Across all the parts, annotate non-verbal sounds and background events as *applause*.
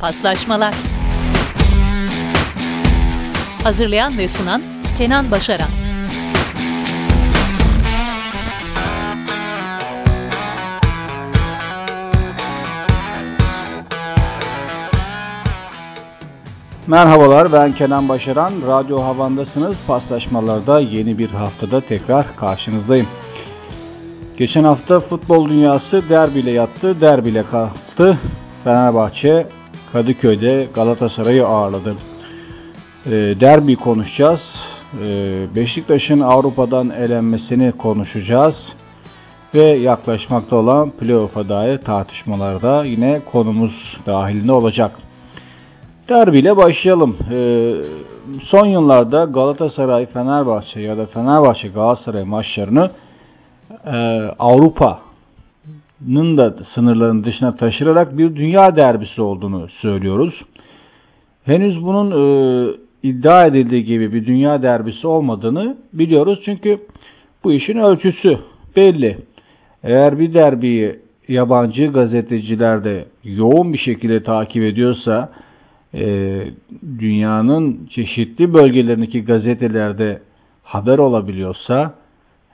Paslaşmalar Hazırlayan ve sunan Kenan Başaran Merhabalar ben Kenan Başaran. Radyo Havan'dasınız. Paslaşmalarda yeni bir haftada tekrar karşınızdayım. Geçen hafta futbol dünyası derbiyle yattı, derbiyle kalktı. Fenerbahçe Kadıköy'de Galatasaray'ı ağırladı. E, derbi konuşacağız. E, Beşiktaş'ın Avrupa'dan elenmesini konuşacağız. Ve yaklaşmakta olan playoff'a dair tartışmalarda yine konumuz dahilinde olacak. Derbiyle başlayalım. Ee, son yıllarda Galatasaray, Fenerbahçe ya da Fenerbahçe Galatasaray maçlarını e, Avrupa'nın da sınırlarının dışına taşırarak bir dünya derbisi olduğunu söylüyoruz. Henüz bunun e, iddia edildiği gibi bir dünya derbisi olmadığını biliyoruz. Çünkü bu işin ölçüsü belli. Eğer bir derbiyi yabancı gazeteciler de yoğun bir şekilde takip ediyorsa, e, dünyanın çeşitli bölgelerindeki gazetelerde haber olabiliyorsa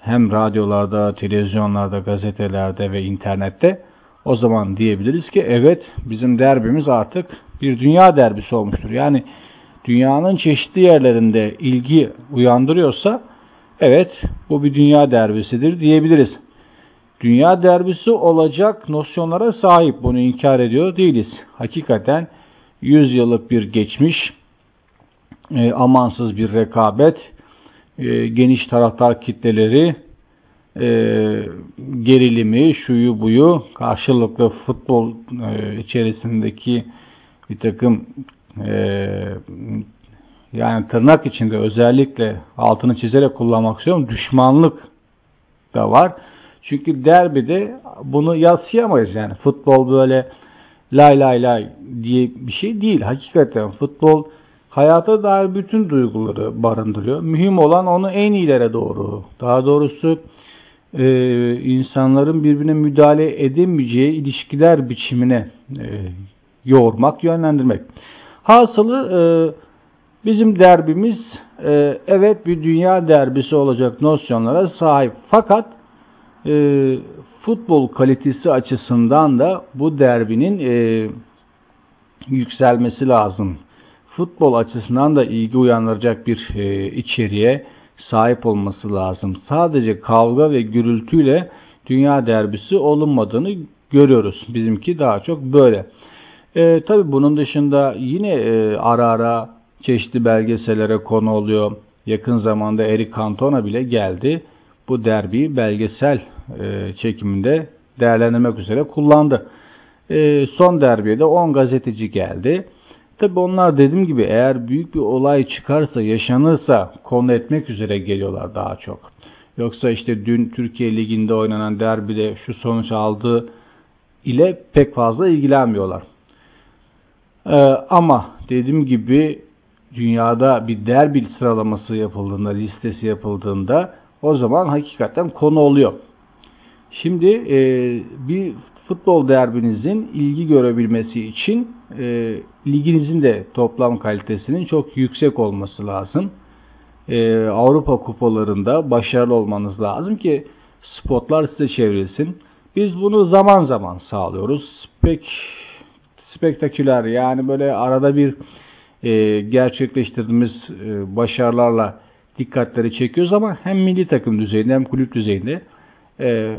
hem radyolarda, televizyonlarda, gazetelerde ve internette o zaman diyebiliriz ki evet bizim derbimiz artık bir dünya derbisi olmuştur. Yani dünyanın çeşitli yerlerinde ilgi uyandırıyorsa evet bu bir dünya derbisidir diyebiliriz. Dünya derbisi olacak nosyonlara sahip bunu inkar ediyor değiliz. Hakikaten 100 yıllık bir geçmiş, e, amansız bir rekabet, e, geniş taraftar kitleleri, e, gerilimi, şuyu buyu, karşılıklı futbol e, içerisindeki bir takım e, yani tırnak içinde özellikle altını çizerek kullanmak istiyorum. Düşmanlık da var. Çünkü derbide bunu yatsıyamayız yani. Futbol böyle lay lay lay diye bir şey değil. Hakikaten futbol hayata dair bütün duyguları barındırıyor. Mühim olan onu en iyilere doğru, daha doğrusu e, insanların birbirine müdahale edemeyeceği ilişkiler biçimine e, yoğurmak, yönlendirmek. Hasılı e, bizim derbimiz e, evet bir dünya derbisi olacak nosyonlara sahip. Fakat e, futbol kalitesi açısından da bu derbinin e, yükselmesi lazım. Futbol açısından da ilgi uyandıracak bir e, içeriğe sahip olması lazım. Sadece kavga ve gürültüyle dünya derbisi olunmadığını görüyoruz. Bizimki daha çok böyle. E, Tabi bunun dışında yine e, ara ara çeşitli belgesellere konu oluyor. Yakın zamanda Eric Cantona bile geldi. Bu derbi belgesel e, çekiminde değerlendirmek üzere kullandı. E, son derbiye de 10 gazeteci geldi. Tabi onlar dediğim gibi eğer büyük bir olay çıkarsa, yaşanırsa konu etmek üzere geliyorlar daha çok. Yoksa işte dün Türkiye Ligi'nde oynanan derbide şu sonuç aldı ile pek fazla ilgilenmiyorlar. Ee, ama dediğim gibi dünyada bir derbi sıralaması yapıldığında, listesi yapıldığında o zaman hakikaten konu oluyor. Şimdi e, bir futbol derbinizin ilgi görebilmesi için e, liginizin de toplam kalitesinin çok yüksek olması lazım. E, Avrupa kupalarında başarılı olmanız lazım ki spotlar size çevrilsin. Biz bunu zaman zaman sağlıyoruz. Pek spektaküler yani böyle arada bir e, gerçekleştirdiğimiz e, başarılarla dikkatleri çekiyoruz ama hem milli takım düzeyinde hem kulüp düzeyinde e,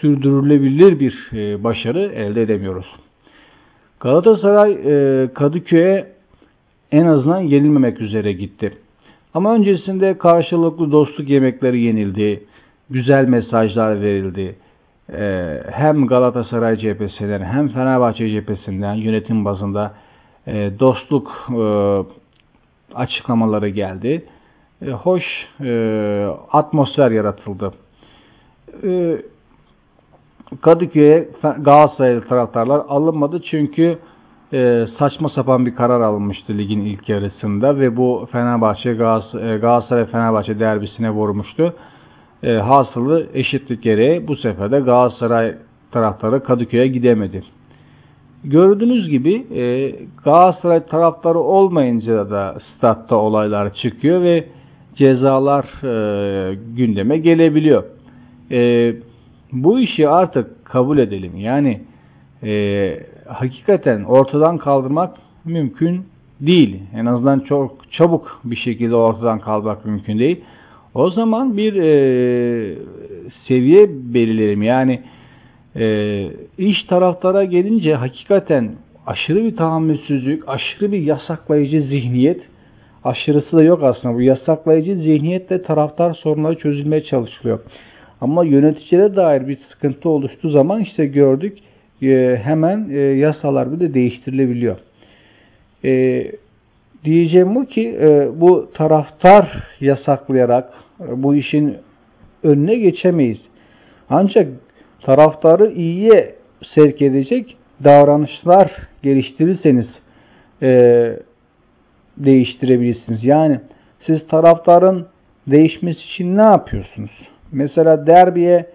sürdürülebilir bir e, başarı elde edemiyoruz. Galatasaray e, Kadıköy'e en azından yenilmemek üzere gitti. Ama öncesinde karşılıklı dostluk yemekleri yenildi, güzel mesajlar verildi. E, hem Galatasaray cephesinden hem Fenerbahçe cephesinden yönetim bazında e, dostluk e, açıklamaları geldi. E, hoş atmosfer yaratıldı. Kadıköy'e Galatasaraylı taraftarlar alınmadı çünkü e, saçma sapan bir karar alınmıştı ligin ilk yarısında ve bu Fenerbahçe e, Galatasaray Fenerbahçe derbisine vurmuştu. E, hasılı eşitlik gereği bu sefer de Galatasaray taraftarı Kadıköy'e gidemedi. gördüğünüz gibi e, Galatasaray taraftarı olmayınca da statta olaylar çıkıyor ve cezalar e, gündeme gelebiliyor. E, bu işi artık kabul edelim. Yani e, hakikaten ortadan kaldırmak mümkün değil. En azından çok çabuk bir şekilde ortadan kaldırmak mümkün değil. O zaman bir e, seviye belirleyelim. Yani e, iş taraftara gelince hakikaten aşırı bir tahammülsüzlük, aşırı bir yasaklayıcı zihniyet, aşırısı da yok aslında. Bu yasaklayıcı zihniyetle taraftar sorunları çözülmeye çalışılıyor. Ama yöneticilere dair bir sıkıntı oluştuğu zaman işte gördük e, hemen e, yasalar bile değiştirilebiliyor. E, diyeceğim bu ki bu taraftar yasaklayarak bu işin önüne geçemeyiz. Ancak taraftarı iyiye sevk edecek davranışlar geliştirirseniz değiştirebilirsiniz. Yani siz taraftarın değişmesi için ne yapıyorsunuz? Mesela derbiye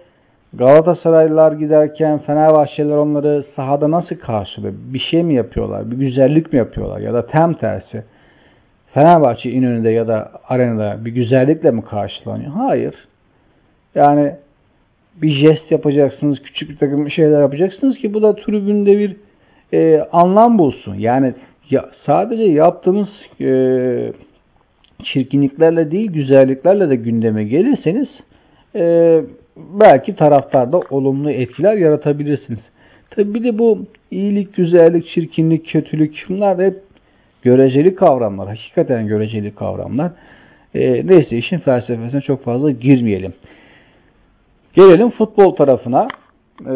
Galatasaraylılar giderken Fenerbahçeliler onları sahada nasıl karşılıyor? Bir şey mi yapıyorlar? Bir güzellik mi yapıyorlar? Ya da tam tersi. Fenerbahçe İnönü'nde ya da arenada bir güzellikle mi karşılanıyor? Hayır. Yani bir jest yapacaksınız, küçük bir takım şeyler yapacaksınız ki bu da tribünde bir e, anlam bulsun. Yani ya, sadece yaptığınız e, çirkinliklerle değil güzelliklerle de gündeme gelirseniz e, belki taraftarda olumlu etkiler yaratabilirsiniz. Tabi bir de bu iyilik, güzellik, çirkinlik, kötülük bunlar hep göreceli kavramlar. Hakikaten göreceli kavramlar. E, neyse işin felsefesine çok fazla girmeyelim. Gelelim futbol tarafına. E,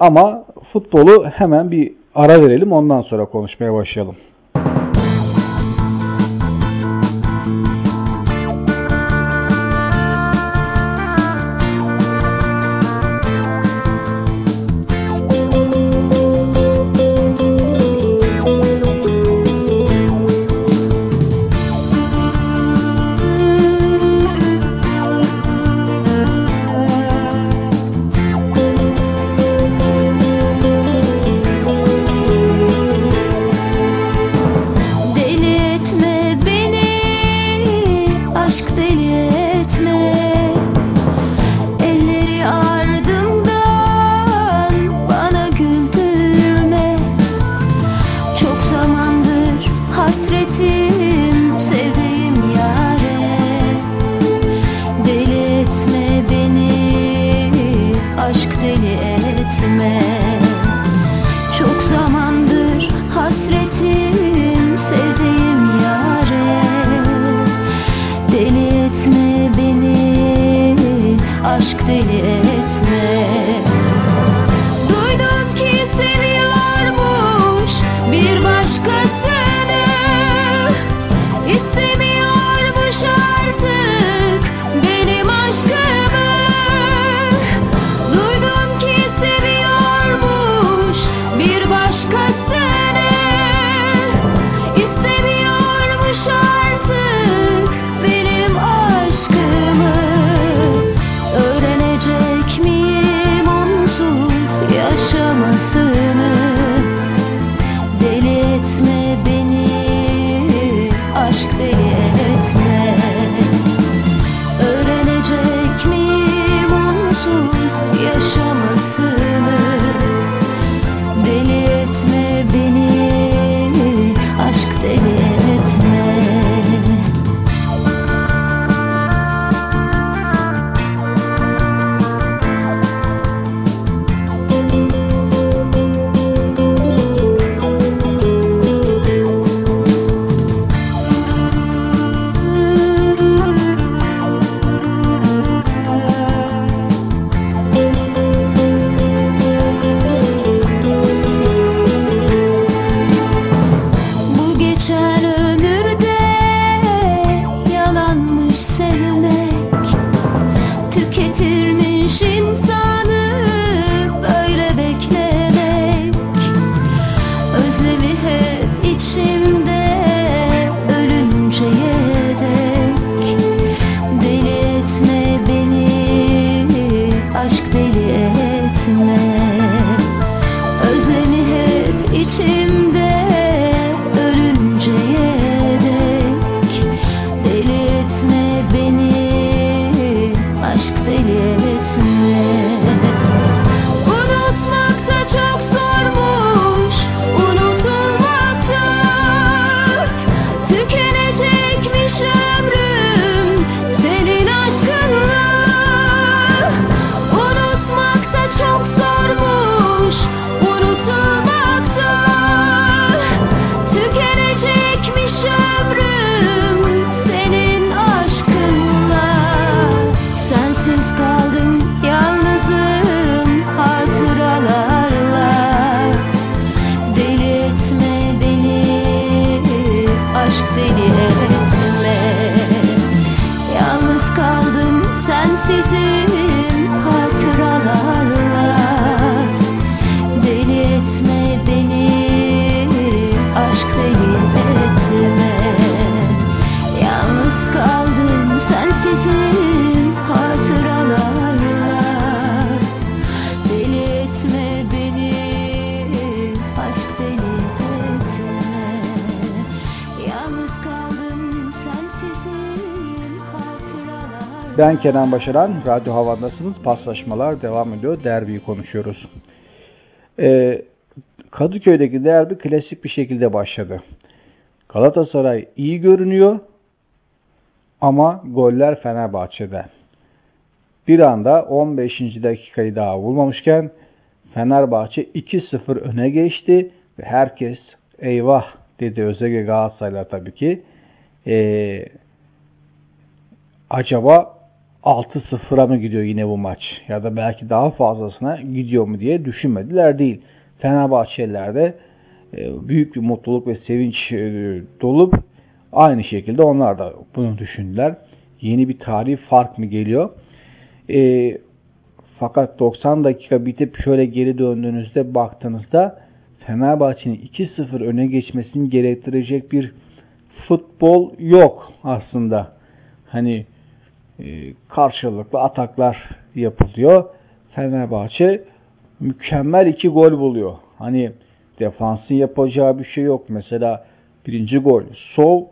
ama futbolu hemen bir ara verelim ondan sonra konuşmaya başlayalım. etme beni Aşk deli etme. Aşk deli Ben Kenan Başaran, Radyo Havan'dasınız. Paslaşmalar devam ediyor. Derbiyi konuşuyoruz. Ee, Kadıköy'deki derbi klasik bir şekilde başladı. Galatasaray iyi görünüyor ama goller Fenerbahçe'de. Bir anda 15. dakikayı daha bulmamışken Fenerbahçe 2-0 öne geçti ve herkes eyvah dedi özellikle Galatasaraylar tabii ki. Ee, acaba 6-0'a mı gidiyor yine bu maç ya da belki daha fazlasına gidiyor mu diye düşünmediler değil. Fenerbahçeliler de e, büyük bir mutluluk ve sevinç e, dolup aynı şekilde onlar da bunu düşündüler. Yeni bir tarih fark mı geliyor? E, fakat 90 dakika bitip şöyle geri döndüğünüzde baktığınızda Fenerbahçe'nin 2-0 öne geçmesini gerektirecek bir futbol yok aslında. Hani karşılıklı ataklar yapılıyor. Fenerbahçe mükemmel iki gol buluyor. Hani defansın yapacağı bir şey yok. Mesela birinci gol sol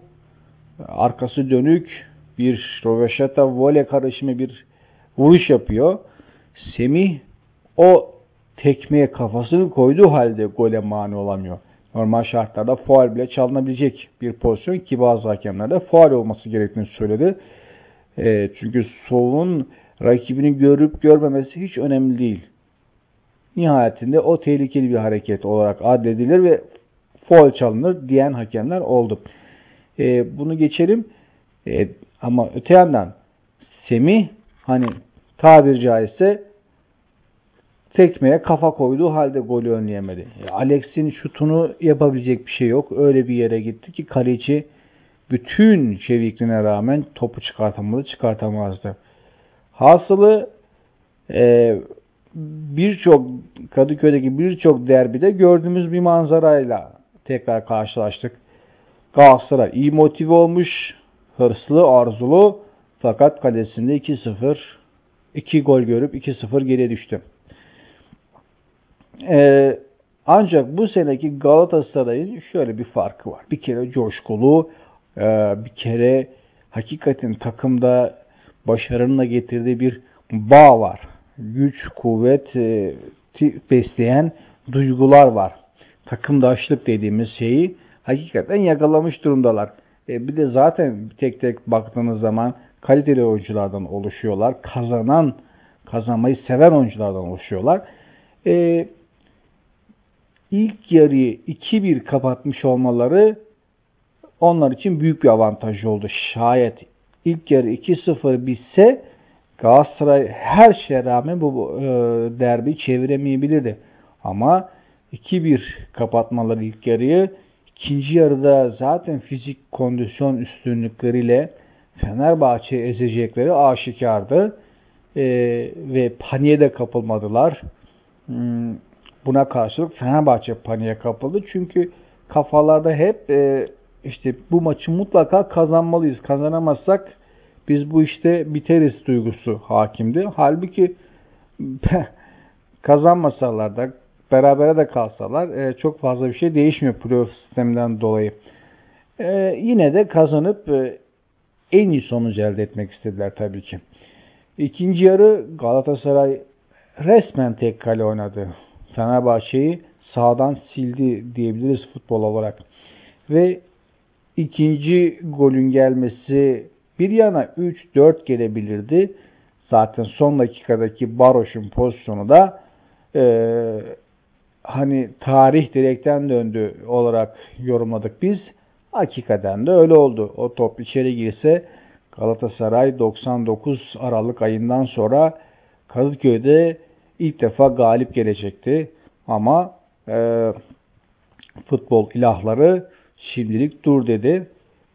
arkası dönük bir roveşata voley karışımı bir vuruş yapıyor. Semih o tekmeye kafasını koyduğu halde gole mani olamıyor. Normal şartlarda faul bile çalınabilecek bir pozisyon ki bazı hakemler de faul olması gerektiğini söyledi. E, çünkü solun rakibini görüp görmemesi hiç önemli değil. Nihayetinde o tehlikeli bir hareket olarak adledilir ve faul çalınır diyen hakemler oldu. E, bunu geçelim. E, ama öte yandan Semih hani tabir caizse tekmeye kafa koyduğu halde golü önleyemedi. E, Alex'in şutunu yapabilecek bir şey yok. Öyle bir yere gitti ki kaleci bütün çevikliğine rağmen topu çıkartamadı, çıkartamazdı. Hasılı e, birçok Kadıköy'deki birçok derbide gördüğümüz bir manzarayla tekrar karşılaştık. Galatasaray iyi motive olmuş, hırslı, arzulu fakat kalesinde 2-0 2 gol görüp 2-0 geriye düştü. Ee, ancak bu seneki Galatasaray'ın şöyle bir farkı var. Bir kere coşkulu, bir kere hakikaten takımda başarının getirdiği bir bağ var. Güç, kuvvet e, besleyen duygular var. Takımdaşlık dediğimiz şeyi hakikaten yakalamış durumdalar. E, bir de zaten tek tek baktığınız zaman kaliteli oyunculardan oluşuyorlar. Kazanan, kazanmayı seven oyunculardan oluşuyorlar. E, ilk yarıyı 2-1 kapatmış olmaları onlar için büyük bir avantaj oldu. Şayet ilk yarı 2-0 bitse Galatasaray her şeye rağmen bu e, derbi çeviremeyebilirdi. Ama 2-1 kapatmaları ilk yarıyı ikinci yarıda zaten fizik kondisyon üstünlükleriyle Fenerbahçe ezecekleri aşikardı. E, ve paniğe de kapılmadılar. Hmm, buna karşılık Fenerbahçe paniğe kapıldı. Çünkü kafalarda hep e, işte bu maçı mutlaka kazanmalıyız. Kazanamazsak biz bu işte biteriz duygusu hakimdi. Halbuki *laughs* kazanmasalar da berabere de kalsalar e, çok fazla bir şey değişmiyor playoff sisteminden dolayı. E, yine de kazanıp e, en iyi sonucu elde etmek istediler tabii ki. İkinci yarı Galatasaray resmen tek kale oynadı. Fenerbahçe'yi sağdan sildi diyebiliriz futbol olarak. Ve ikinci golün gelmesi bir yana 3-4 gelebilirdi. Zaten son dakikadaki Baroş'un pozisyonu da e, hani tarih direkten döndü olarak yorumladık biz. Hakikaten de öyle oldu. O top içeri girse Galatasaray 99 Aralık ayından sonra Kadıköy'de ilk defa galip gelecekti. Ama e, futbol ilahları şimdilik dur dedi.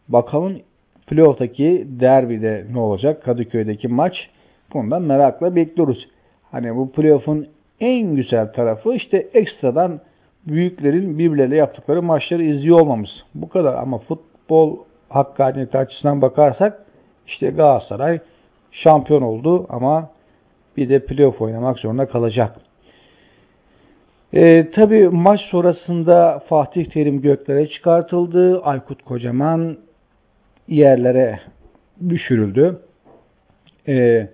Bakalım playoff'taki derbide ne olacak? Kadıköy'deki maç. Bundan merakla bekliyoruz. Hani bu playoff'un en güzel tarafı işte ekstradan büyüklerin birbirleriyle yaptıkları maçları izliyor olmamız. Bu kadar ama futbol hakkaniyeti açısından bakarsak işte Galatasaray şampiyon oldu ama bir de playoff oynamak zorunda kalacak. E, tabii maç sonrasında Fatih Terim göklere çıkartıldı. Aykut Kocaman yerlere düşürüldü. E,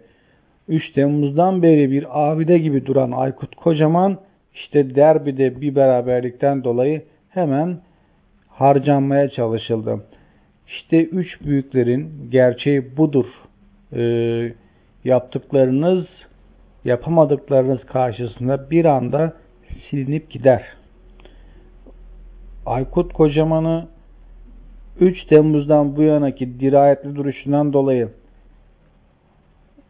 3 Temmuz'dan beri bir abide gibi duran Aykut Kocaman işte derbide bir beraberlikten dolayı hemen harcanmaya çalışıldı. İşte üç büyüklerin gerçeği budur. E, yaptıklarınız, yapamadıklarınız karşısında bir anda silinip gider. Aykut Kocaman'ı 3 Temmuz'dan bu yanaki dirayetli duruşundan dolayı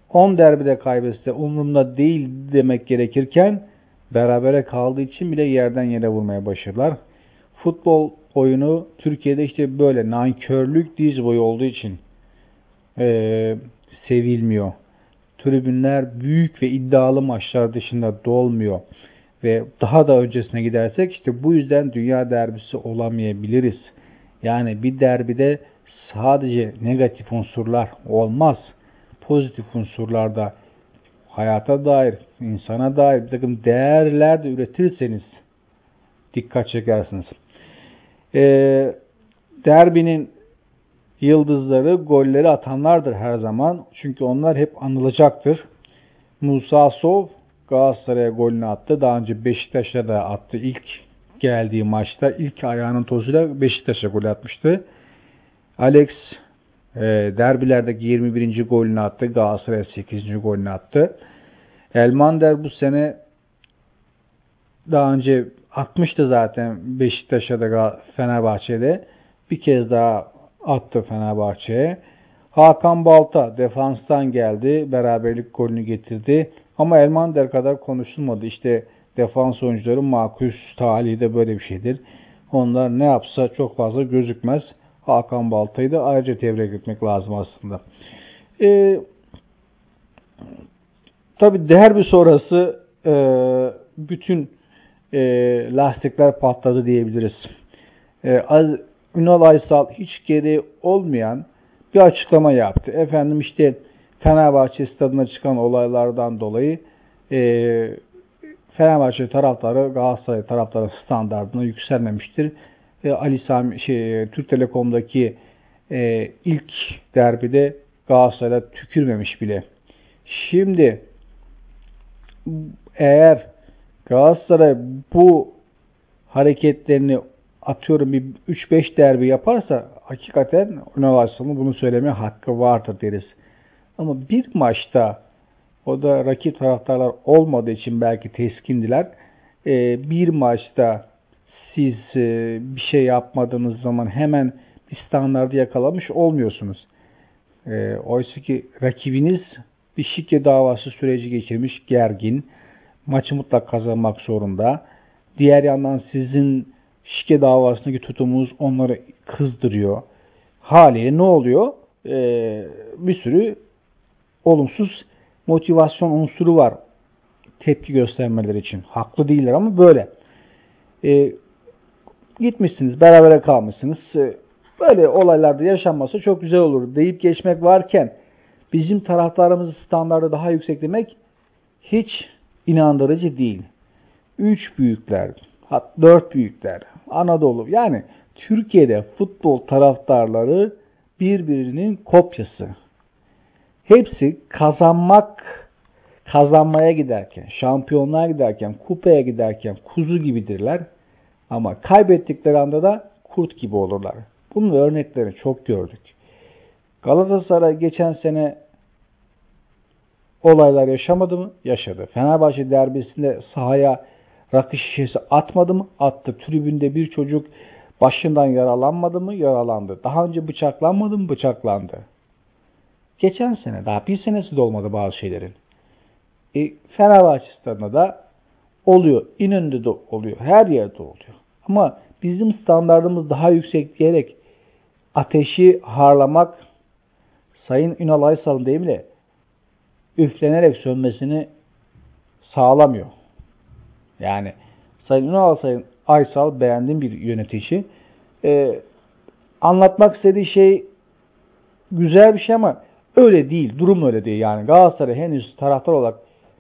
10 derbide kaybetse umurumda değil demek gerekirken berabere kaldığı için bile yerden yere vurmaya başladılar. Futbol oyunu Türkiye'de işte böyle nankörlük diz boyu olduğu için e, sevilmiyor. Tribünler büyük ve iddialı maçlar dışında dolmuyor. Ve daha da öncesine gidersek işte bu yüzden dünya derbisi olamayabiliriz. Yani bir derbide sadece negatif unsurlar olmaz. Pozitif unsurlar da hayata dair, insana dair bir takım değerler de üretirseniz dikkat çekersiniz. Ee, derbinin yıldızları, golleri atanlardır her zaman. Çünkü onlar hep anılacaktır. Musa Sov Galatasaray'a golünü attı. Daha önce Beşiktaş'a da attı. İlk geldiği maçta ilk ayağının tozuyla Beşiktaş'a gol atmıştı. Alex e, derbilerdeki 21. golünü attı. Galatasaray'a 8. golünü attı. Elmander bu sene daha önce atmıştı zaten Beşiktaş'a da Fenerbahçe'de. Bir kez daha attı Fenerbahçe'ye. Hakan Balta defanstan geldi. Beraberlik golünü getirdi. Ama Elmander kadar konuşulmadı. İşte defans oyuncuları makus talihi de böyle bir şeydir. Onlar ne yapsa çok fazla gözükmez. Hakan Balta'yı da ayrıca tebrik etmek lazım aslında. Ee, Tabi derbi sonrası e, bütün e, lastikler patladı diyebiliriz. E, Ünal Aysal hiç geri olmayan bir açıklama yaptı. Efendim işte Fenerbahçe stadına çıkan olaylardan dolayı e, Fenerbahçe taraftarı Galatasaray taraftarı standartına yükselmemiştir. E, Ali Sami şey Türk Telekom'daki e, ilk derbide Galatasaray'a tükürmemiş bile. Şimdi eğer Galatasaray bu hareketlerini atıyorum bir 3-5 derbi yaparsa hakikaten Ünal Aysal'ın bunu söylemeye hakkı vardır deriz. Ama bir maçta o da rakip taraftarlar olmadığı için belki teskindiler. Ee, bir maçta siz e, bir şey yapmadığınız zaman hemen bir standardı yakalamış olmuyorsunuz. E, oysa ki rakibiniz bir şike davası süreci geçirmiş, gergin. Maçı mutlak kazanmak zorunda. Diğer yandan sizin şike davasındaki tutumunuz onları kızdırıyor. Haliyle ne oluyor? Ee, bir sürü olumsuz motivasyon unsuru var tepki göstermeleri için. Haklı değiller ama böyle. Ee, gitmişsiniz, berabere kalmışsınız. Ee, böyle olaylarda yaşanması çok güzel olur deyip geçmek varken bizim taraftarımızın standartı daha yüksek demek hiç inandırıcı değil. üç büyükler, hat dört büyükler, Anadolu yani Türkiye'de futbol taraftarları birbirinin kopyası. Hepsi kazanmak, kazanmaya giderken, şampiyonluğa giderken, kupaya giderken kuzu gibidirler. Ama kaybettikleri anda da kurt gibi olurlar. Bunun örneklerini çok gördük. Galatasaray geçen sene olaylar yaşamadı mı? Yaşadı. Fenerbahçe derbisinde sahaya rakı şişesi atmadı mı? Attı. Tribünde bir çocuk başından yaralanmadı mı? Yaralandı. Daha önce bıçaklanmadı mı? Bıçaklandı. Geçen sene daha bir senesi de olmadı bazı şeylerin. E, Fenerbahçe stadında da oluyor. İnönü'nde de oluyor. Her yerde oluyor. Ama bizim standartımız daha yüksek diyerek ateşi harlamak Sayın Ünal Aysal'ın deyimiyle üflenerek sönmesini sağlamıyor. Yani Sayın Ünal Sayın Aysal beğendiğim bir yönetici. Ee, anlatmak istediği şey güzel bir şey ama öyle değil. Durum öyle değil. Yani Galatasaray henüz taraftar olarak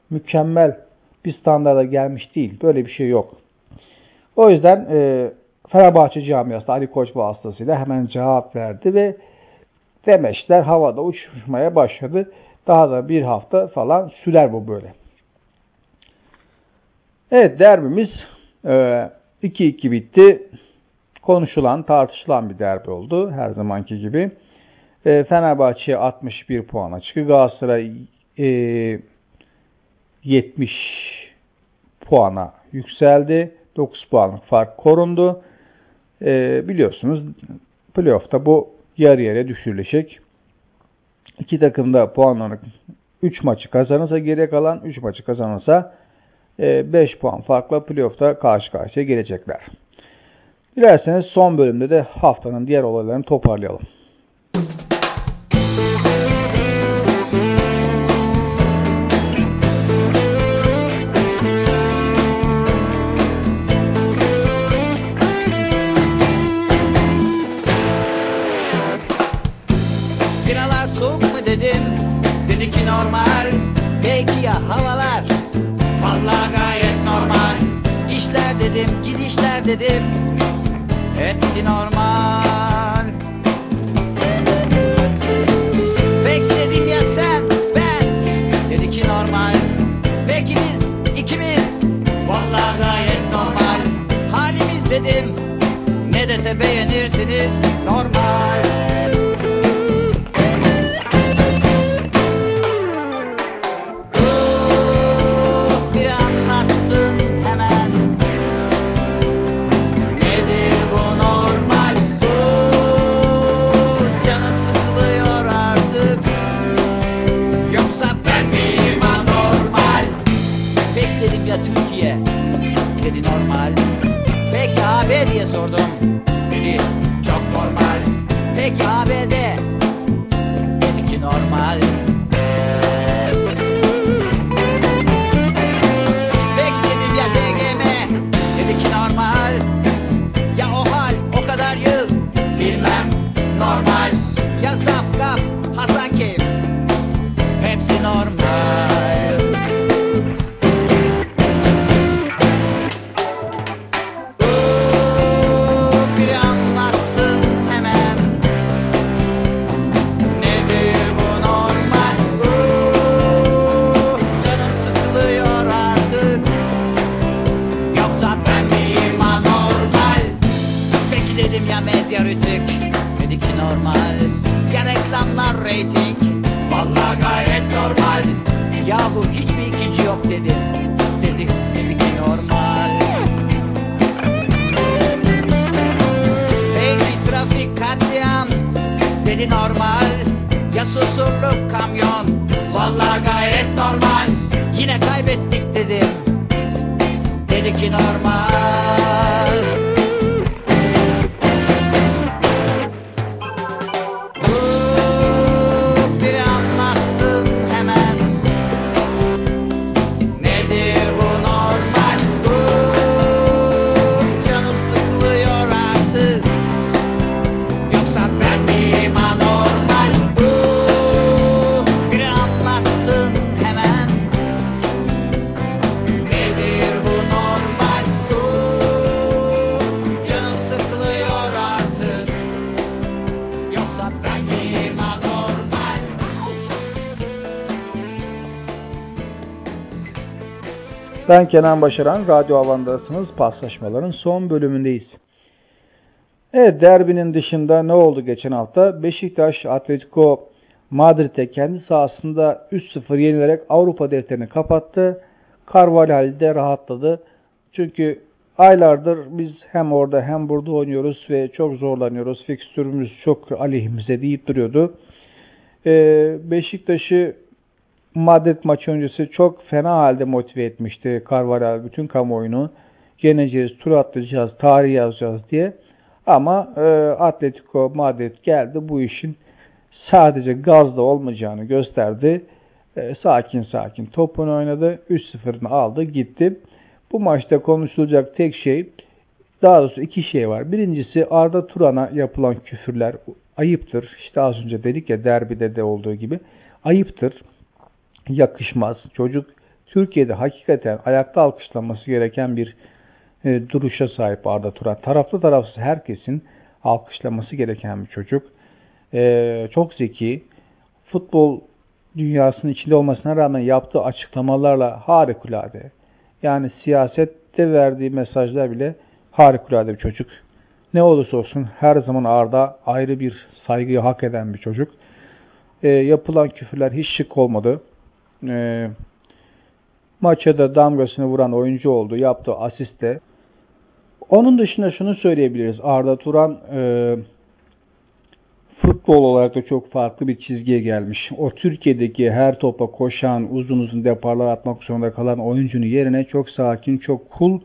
mükemmel bir standarda gelmiş değil. Böyle bir şey yok. O yüzden e, Fenerbahçe camiası Ali Koç vasıtasıyla hemen cevap verdi ve demeçler havada uçuşmaya başladı. Daha da bir hafta falan sürer bu böyle. Evet derbimiz 2-2 e, bitti. Konuşulan, tartışılan bir derbi oldu her zamanki gibi. E, Fenerbahçe 61 puana çıktı. Galatasaray 70 e, puana yükseldi. 9 puanlık fark korundu. Biliyorsunuz playoff'ta bu yarı yarıya düşürülecek. İki takım da puanlarını 3 maçı kazanırsa geriye kalan 3 maçı kazanırsa 5 e, puan farkla playoff'ta karşı karşıya gelecekler. Dilerseniz son bölümde de haftanın diğer olaylarını toparlayalım. Dedim Hepsi normal. Bekledim ya sen ben. Dedi ki normal. Peki biz ikimiz. Vallahi gayet normal. Halimiz dedim. Ne dese beğenirsiniz Normal dedi normal. Peki AB diye sordum. Dedi çok normal. Peki ABD gayret normal. Yine kaybettik dedim. Dedi ki normal. Ben Kenan Başaran, Radyo Havan'dasınız. Paslaşmaların son bölümündeyiz. Evet, derbinin dışında ne oldu geçen hafta? Beşiktaş, Atletico Madrid'e kendi sahasında 3-0 yenilerek Avrupa defterini kapattı. Carvalhal de rahatladı. Çünkü aylardır biz hem orada hem burada oynuyoruz ve çok zorlanıyoruz. Fikstürümüz çok aleyhimize deyip duruyordu. Ee, Beşiktaş'ı Madrid maçı öncesi çok fena halde motive etmişti Carvalhal bütün kamuoyunu. Yeneceğiz, tur atlayacağız, tarih yazacağız diye. Ama e, Atletico Madrid geldi bu işin sadece gazda olmayacağını gösterdi. E, sakin sakin topunu oynadı. 3-0'ını aldı gitti. Bu maçta konuşulacak tek şey daha doğrusu iki şey var. Birincisi Arda Turan'a yapılan küfürler ayıptır. İşte az önce dedik ya derbide de olduğu gibi ayıptır. Yakışmaz. Çocuk Türkiye'de hakikaten ayakta alkışlanması gereken bir e, duruşa sahip Arda Turan. Taraflı tarafsız herkesin alkışlaması gereken bir çocuk. E, çok zeki. Futbol dünyasının içinde olmasına rağmen yaptığı açıklamalarla harikulade. Yani siyasette verdiği mesajlar bile harikulade bir çocuk. Ne olursa olsun her zaman Arda ayrı bir saygıyı hak eden bir çocuk. E, yapılan küfürler hiç şık olmadı. E, maça da damgasını vuran oyuncu oldu. Yaptığı asiste. Onun dışında şunu söyleyebiliriz. Arda Turan e, futbol olarak da çok farklı bir çizgiye gelmiş. O Türkiye'deki her topa koşan, uzun uzun deparlar atmak zorunda kalan oyuncunun yerine çok sakin, çok cool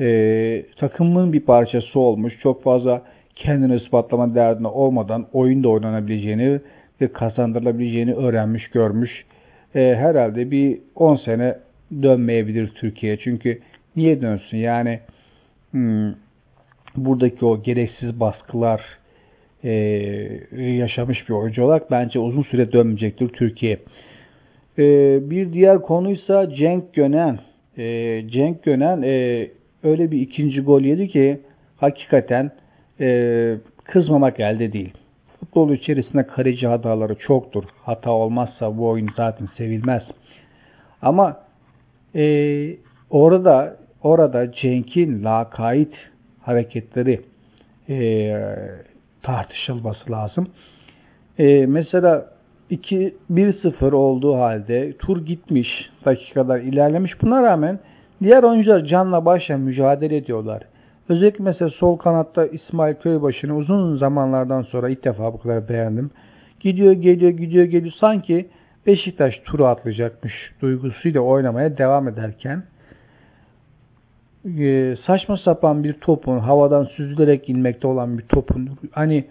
e, takımın bir parçası olmuş. Çok fazla kendini ispatlama derdine olmadan oyunda oynanabileceğini ve kazandırılabileceğini öğrenmiş, görmüş. E, herhalde bir 10 sene dönmeyebilir Türkiye. Çünkü niye dönsün? Yani hmm, buradaki o gereksiz baskılar e, yaşamış bir oyuncu olarak bence uzun süre dönmeyecektir Türkiye. E, bir diğer konuysa Cenk Gönen. E, Cenk Gönen e, öyle bir ikinci gol yedi ki hakikaten e, kızmamak elde değil. Futbol içerisinde kaleci hataları çoktur. Hata olmazsa bu oyun zaten sevilmez. Ama e, orada orada Cenk'in lakayt hareketleri e, tartışılması lazım. E, mesela 2-1-0 olduğu halde tur gitmiş, dakikalar ilerlemiş. Buna rağmen diğer oyuncular canla başla mücadele ediyorlar. Özellikle mesela sol kanatta İsmail Köybaşı'nı uzun zamanlardan sonra ilk defa bu kadar beğendim. Gidiyor, geliyor, gidiyor, geliyor. Sanki Beşiktaş turu atlayacakmış duygusuyla oynamaya devam ederken e, saçma sapan bir topun havadan süzülerek inmekte olan bir topun hani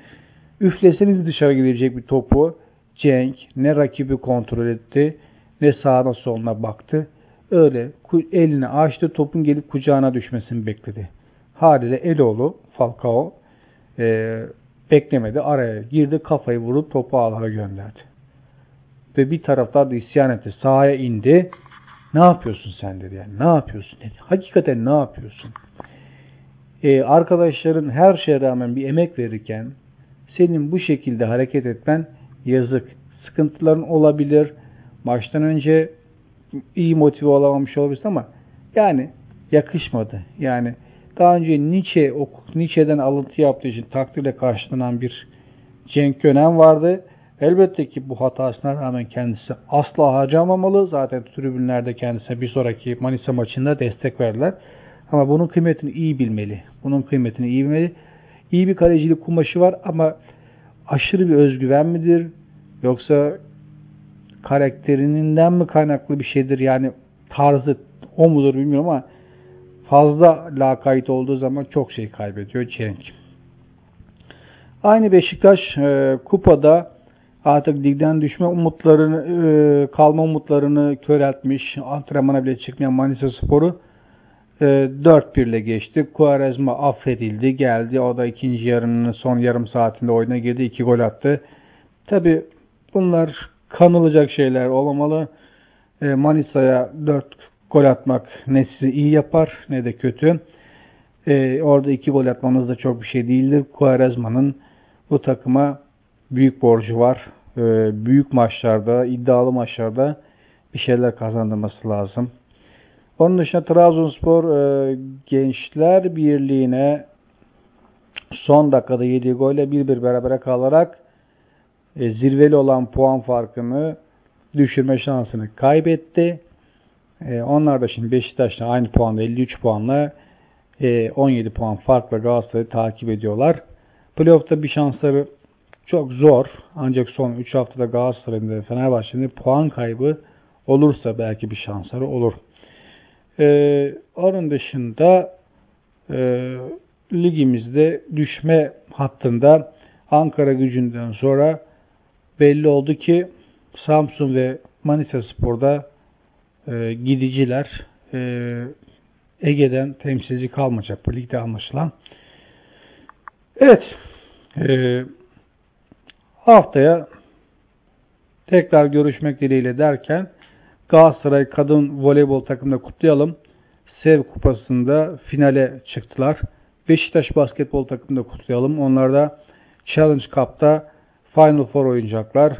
üfleseniz dışarı gidecek bir topu Cenk ne rakibi kontrol etti ne sağına soluna baktı. Öyle elini açtı topun gelip kucağına düşmesini bekledi. Haliyle Eloğlu Falcao e, beklemedi araya girdi kafayı vurup topu ağlara gönderdi. Ve bir taraftar da isyan etti. Sahaya indi. Ne yapıyorsun sen dedi yani. Ne yapıyorsun dedi. Hakikaten ne yapıyorsun? Ee, arkadaşların her şeye rağmen bir emek verirken senin bu şekilde hareket etmen yazık. Sıkıntıların olabilir. Maçtan önce iyi motive olamamış olabilirsin ama yani yakışmadı. Yani daha önce Nietzsche, Nietzsche'den alıntı yaptığı için takdirle karşılanan bir Cenk Gönen vardı. Elbette ki bu hatasına rağmen kendisi asla harcamamalı. Zaten tribünlerde kendisine bir sonraki Manisa maçında destek verdiler. Ama bunun kıymetini iyi bilmeli. Bunun kıymetini iyi bilmeli. İyi bir kalecilik kumaşı var ama aşırı bir özgüven midir? Yoksa karakterinden mi kaynaklı bir şeydir? Yani tarzı o mudur bilmiyorum ama fazla lakayt olduğu zaman çok şey kaybediyor Cenk. Aynı Beşiktaş e, kupada artık ligden düşme umutlarını e, kalma umutlarını köreltmiş. Antrenmana bile çıkmayan Manisa Sporu e, 4-1 ile geçti. Quaresma affedildi. Geldi. O da ikinci yarının son yarım saatinde oyuna girdi. 2 gol attı. Tabi bunlar kanılacak şeyler olmamalı. E, Manisa'ya 4 gol atmak ne sizi iyi yapar ne de kötü. E, orada 2 gol atmanız da çok bir şey değildir. Quaresma'nın bu takıma büyük borcu var. Ee, büyük maçlarda, iddialı maçlarda bir şeyler kazandırması lazım. Onun dışında Trabzonspor e, Gençler Birliği'ne son dakikada yediği golle 1-1 berabere kalarak e, zirveli olan puan farkını düşürme şansını kaybetti. E, onlar da şimdi Beşiktaş'la aynı puanda 53 puanla e, 17 puan farkla Galatasaray'ı takip ediyorlar. Playoff'ta bir şansları çok zor. Ancak son 3 haftada Galatasaray'ın ve Fenerbahçe'nin puan kaybı olursa belki bir şansları olur. Ee, onun dışında e, ligimizde düşme hattında Ankara gücünden sonra belli oldu ki Samsun ve Manisa Spor'da e, gidiciler e, Ege'den temsilci kalmayacak bu ligde anlaşılan. Evet. E, haftaya tekrar görüşmek dileğiyle derken Galatasaray kadın voleybol takımını kutlayalım. Sev Kupası'nda finale çıktılar. Beşiktaş basketbol takımını kutlayalım. Onlar da Challenge Cup'ta Final Four oynayacaklar.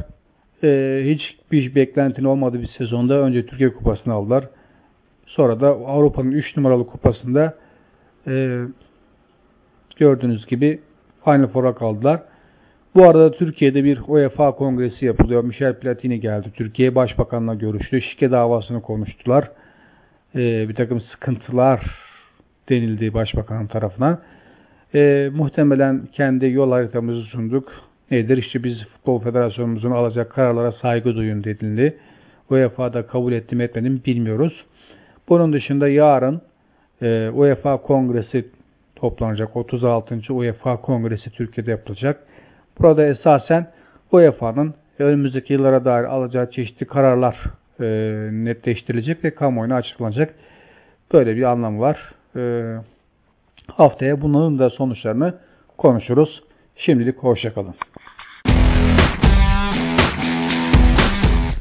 Ee, hiçbir beklentinin olmadığı bir sezonda önce Türkiye Kupası'nı aldılar. Sonra da Avrupa'nın 3 numaralı kupasında e, gördüğünüz gibi Final Four'a kaldılar. Bu arada Türkiye'de bir UEFA kongresi yapılıyor. Michel Platini geldi. Türkiye Başbakan'la görüştü. Şike davasını konuştular. Ee, bir takım sıkıntılar denildi Başbakanın tarafından. Ee, muhtemelen kendi yol haritamızı sunduk. Nedir? İşte biz Futbol Federasyonumuzun alacak kararlara saygı duyun denildi. UEFA'da kabul etti mi etmedi mi bilmiyoruz. Bunun dışında yarın e, UEFA Kongresi toplanacak. 36. UEFA Kongresi Türkiye'de yapılacak. Burada esasen UEFA'nın önümüzdeki yıllara dair alacağı çeşitli kararlar e, netleştirilecek ve kamuoyuna açıklanacak. Böyle bir anlamı var. E, haftaya bunların da sonuçlarını konuşuruz. Şimdilik hoşçakalın.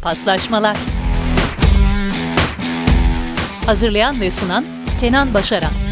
Paslaşmalar Hazırlayan ve sunan Kenan Başaran